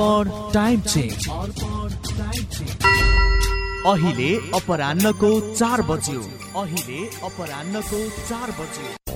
Time change अहिले अपरान्नको चार बज्यो। अहिले अपरान्नको चार बज्यो।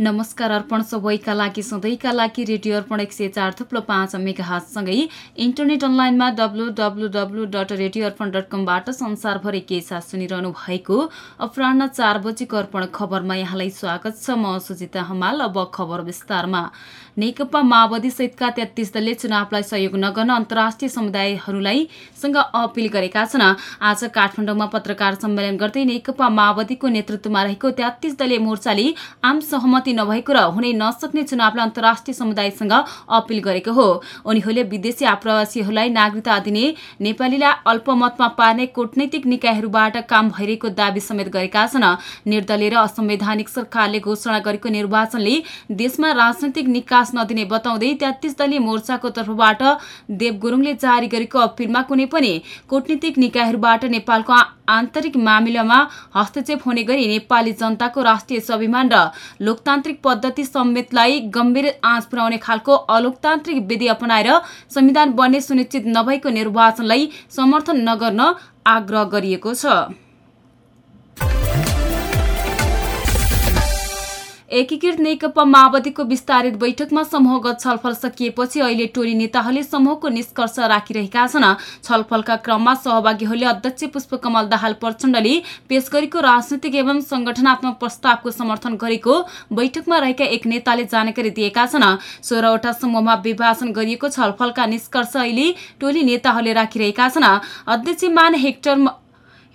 नमस्कार अर्पण सबैका लागि सधैँका लागि रेडियो अर्पण एक सय चार थुप्लो पाँच मेगा हातसँगै इन्टरनेट अनलाइनमा W W W dot radio Arpan dot कमबाट संसारभरि के साथ सुनिरहनु भएको अपराह चार बजीको अर्पण खबरमा यहाँलाई स्वागत छ। म सुजिता हमाल अब खबर विस्तारमा। नेकपा माओवादी सहितका तेत्तिस दलले चुनावलाई सहयोग नगर्न अन्तर्राष्ट्रिय समुदायहरूलाई सँग अपिल गरेका छन्। आज काठमाडौँमा पत्रकार सम्मेलन गर्दै नेकपा माओवादीको नेतृत्वमा रहेको तेत्तिस दलीय मोर्चाले आम सहमति नभएको र हुनै नसक्ने चुनावलाई अन्तर्राष्ट्रिय समुदायसँग अपिल गरेको हो। उनीहरूले विदेशी आप्रवासीहरूलाई नागरिकता दिने नेपालीलाई अल्पमतमा पार्ने कूटनैतिक निकायहरूबाट काम भइरहेको दावी समेत गरेका छन्। निर्दलीय र असंवैधानिक सरकारले घोषणा गरेको निर्वाचनले देशमा राजनैतिक निकास नदिने बताउँदै तेत्तिस दलीय मोर्चाको तर्फबाट देव गुरुङले जारी गरेको अपिलमा कुनै पनि कूटनीतिक निकायहरूबाट नेपालको आन्तरिक मामिलामा हस्तक्षेप हुने गरी नेपाली जनताको राष्ट्रिय स्वाभिमान र लोकतान्त्रिक पद्धति समेतलाई गम्भीर आँच पुर्याउने खालको अलोकतान्त्रिक विधि अपनाएर संविधान बन्ने सुनिश्चित नभएको निर्वाचनलाई समर्थन नगर्न आग्रह गरिएको छ। एकीकृत नेकपा माओवादीको विस्तारित बैठकमा समूहगत छलफल सकिएपछि अहिले टोली नेताहरूले समूहको निष्कर्ष राखिरहेका छन्। छलफलका क्रममा सहभागीहरूले अध्यक्ष पुष्पकमल दाहाल प्रचण्डले पेश गरेको राजनैतिक एवं संगठनात्मक प्रस्तावको समर्थन गरेको बैठकमा रहेका एक नेताले जानकारी दिएका छन्। सोह्रवटा समूहमा विभाजन गरिएको छलफलका निष्कर्ष अहिले टोली नेताहरूले राखिरहेका छन्। अध्यक्ष मान हेक्टर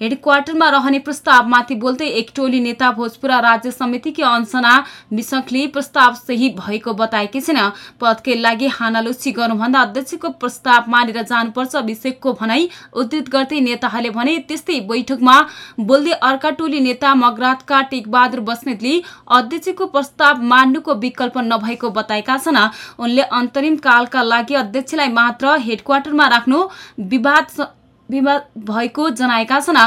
हेडक्वार्टरमा रहने प्रस्तावमाथि बोल्दै एक टोली नेता भोजपुरा राज्य समितिकी अञ्चना विशकले प्रस्ताव सही भएको बताएकी छिन्। पदकै लागि हानालुची गर्नुभन्दा अध्यक्षको प्रस्ताव मानेर जानुपर्छ अभिषेकको भनाई उद्धृत गर्दै नेताहरूले भने त्यस्तै बैठकमा बोल्दै अर्का टोली नेता मगरातका टेकबहादुर बस्नेतले अध्यक्षको प्रस्ताव मान्नुको विकल्प नभएको बताएका छन्। उनले अन्तरिम कालका लागि अध्यक्षलाई मात्र हेडक्वार्टरमा राख्नु विवाद विवाद भएको जनाएका छन्।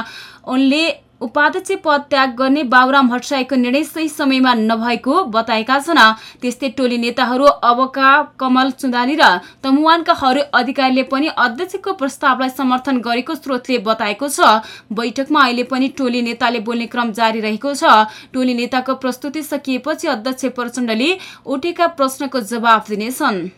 उनले उपाध्यक्ष पद त्याग गर्ने बाबुराम भट्टराईको निर्णय सही समयमा नभएको बताएका छन्। त्यस्तै टोली नेताहरू अबका कमल चुन्दाली र तमुवानका हरु अधिकारीले पनि अध्यक्षको प्रस्तावलाई समर्थन गरेको स्रोतले बताएको छ। बैठकमा अहिले पनि टोली नेताले बोल्ने क्रम जारी रहेको छ। टोली नेताको प्रस्तुति सकिएपछि अध्यक्ष प्रचण्डले उठेका प्रश्नको जवाब दिनेछन्।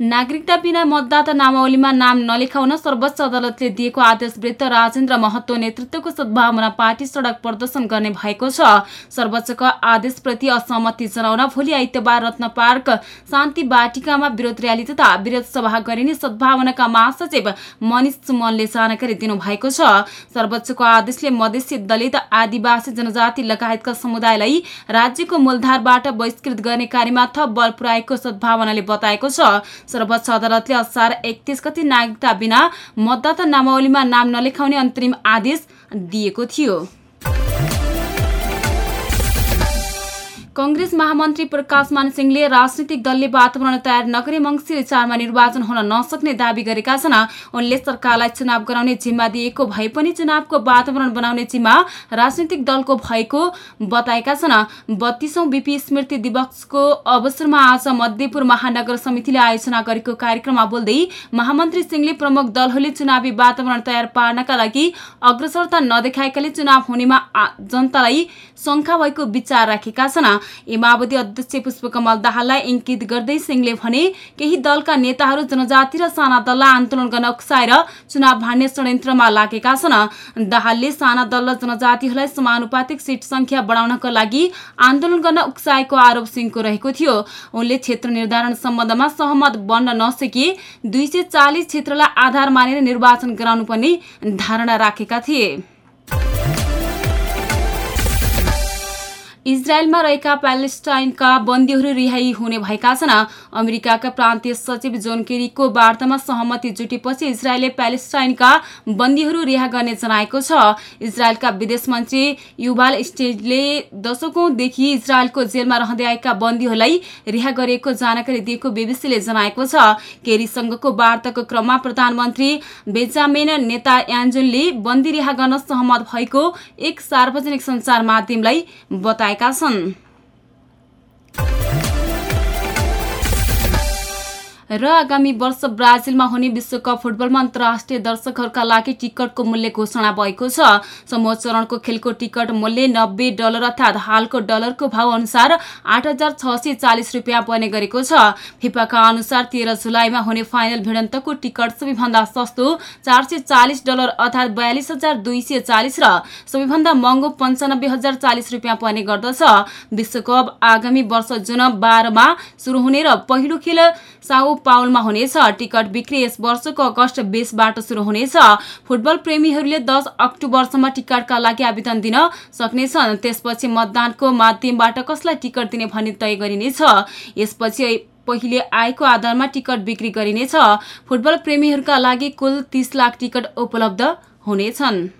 नागरिकता बिना मतदाता नामावलीमा नाम नलेखाउन सर्वोच्च अदालतले दिएको आदेश वृत्त राजेन्द्र महतो नेतृत्वको सद्भावना पार्टी सड़क प्रदर्शन गर्ने भएको छ। सर्वोच्चको आदेशप्रति असहमति जनाउन भोलि आइतबार रत्न पार्क शान्ति बाटिकामा विरोध र्याली तथा विरोध सभा गरिने सद्भावनाका महासचिव मनिष सुमनले जानकारी दिनुभएको छ। सर्वोच्चको आदेशले मधेसी दलित आदिवासी जनजाति लगायतका समुदायलाई राज्यको मूलधारबाट बहिष्कृत गर्ने कार्यमा थप बल पुर्याएको सद्भावनाले बताएको छ। सर्वोच्च अदालतले असार एकतिस गति नागरिकता बिना मतदाता नामावलीमा नाम नलेखाउने अन्तरिम आदेश दिएको थियो। कंग्रेस महामन्त्री प्रकाश मान सिंहले राजनीतिक दलले वातावरण तयार नगरे मंगिर चारमा निर्वाचन हुन नसक्ने दावी गरेका छन्। उनले सरकारलाई चुनाव गराउने जिम्मा दिएको भए पनि चुनावको वातावरण बनाउने जिम्मा राजनीतिक दलको भएको बताएका छन्। बत्तीसौं बीपी स्मृति दिवसको अवसरमा आज मध्यपुर महानगर समितिले आयोजना गरेको कार्यक्रममा बोल्दै महामन्त्री सिंहले प्रमुख दलहरूले चुनावी वातावरण तयार पार्नका लागि अग्रसरता नदेखाएकाले चुनाव हुनेमा जनतालाई शंका भएको विचार राखेका छन्। ए माओवादी अध्यक्ष पुष्पकमल दाहाललाई इङ्कित गर्दै सिंहले भने केही दलका नेताहरू जनजाति र साना दललाई आन्दोलन गर्न उक्साएर चुनाव भाड्ने षड्यन्त्रमा लागेका छन्। दाहालले साना दल र जनजातिहरूलाई समानुपातिक सिट संख्या बढाउनका लागि आन्दोलन गर्न उक्साएको आरोप सिंहको रहेको थियो। उनले क्षेत्र निर्धारण सम्बन्धमा सहमत बन्न नसके दुई सय चालिस क्षेत्रलाई आधार मानेर निर्वाचन गराउनु पर्ने धारणा राखेका थिए। इजरायलमा रहेका प्यालेस्टाइनका बन्दीहरू रिहाई हुने भएका छन्। अमेरिकाका प्रान्तीय सचिव जोन केरीको वार्तामा सहमति जुटेपछि इजरायलले प्यालेस्टाइनका बन्दीहरू रिहा गर्ने जनाएको छ। इजरायलका विदेश मन्त्री युभाल स्टेडले दशकौंदेखि इजरायलको जेलमा रहँदै आएका बन्दीहरूलाई रिहा गरिएको जानकारी दिएको बीबीसीले जनाएको छ। केरीसँगको वार्ताको क्रममा प्रधानमन्त्री बेजामेन नेता यान्जुनले बन्दी रिहा गर्न सहमत भएको एक सार्वजनिक सञ्चार माध्यमलाई बताए बताएका छन् र आगामी वर्ष ब्राजिलमा हुने विश्वकप फुटबलमा अन्तर्राष्ट्रिय दर्शकहरूका लागि टिकटको मूल्य घोषणा भएको छ। समूह चरणको खेलको टिकट मूल्य नब्बे डलर अर्थात् हालको डलरको भाव अनुसार आठ हजार छ सय पर्ने गरेको छ। फिफाका अनुसार तेह्र जुलाईमा हुने फाइनल भिडन्तको टिकट सबैभन्दा सस्तो चार सय चालिस डलर अर्थात् बयालिस हजार दुई सय चालिस र सबैभन्दा महँगो पन्चानब्बे हजार चालिस रुपियाँ पर्ने गर्दछ। विश्वकप आगामी वर्ष जुन बाह्रमा सुरु हुने र पहिलो खेल साउ पाउलमा हुनेछ। टिकट बिक्री यस वर्षको अगस्त बिसबाट सुरु हुनेछ। फुटबल प्रेमीहरूले दस अक्टोबरसम्म टिकटका लागि आवेदन दिन सक्नेछन्। त्यसपछि मतदानको माध्यमबाट कसलाई टिकट दिने भन्ने तय गरिनेछ। यसपछि पहिले आएको आधारमा टिकट बिक्री गरिनेछ। फुटबल प्रेमीहरूका लागि कुल तीस लाख टिकट उपलब्ध हुनेछन्।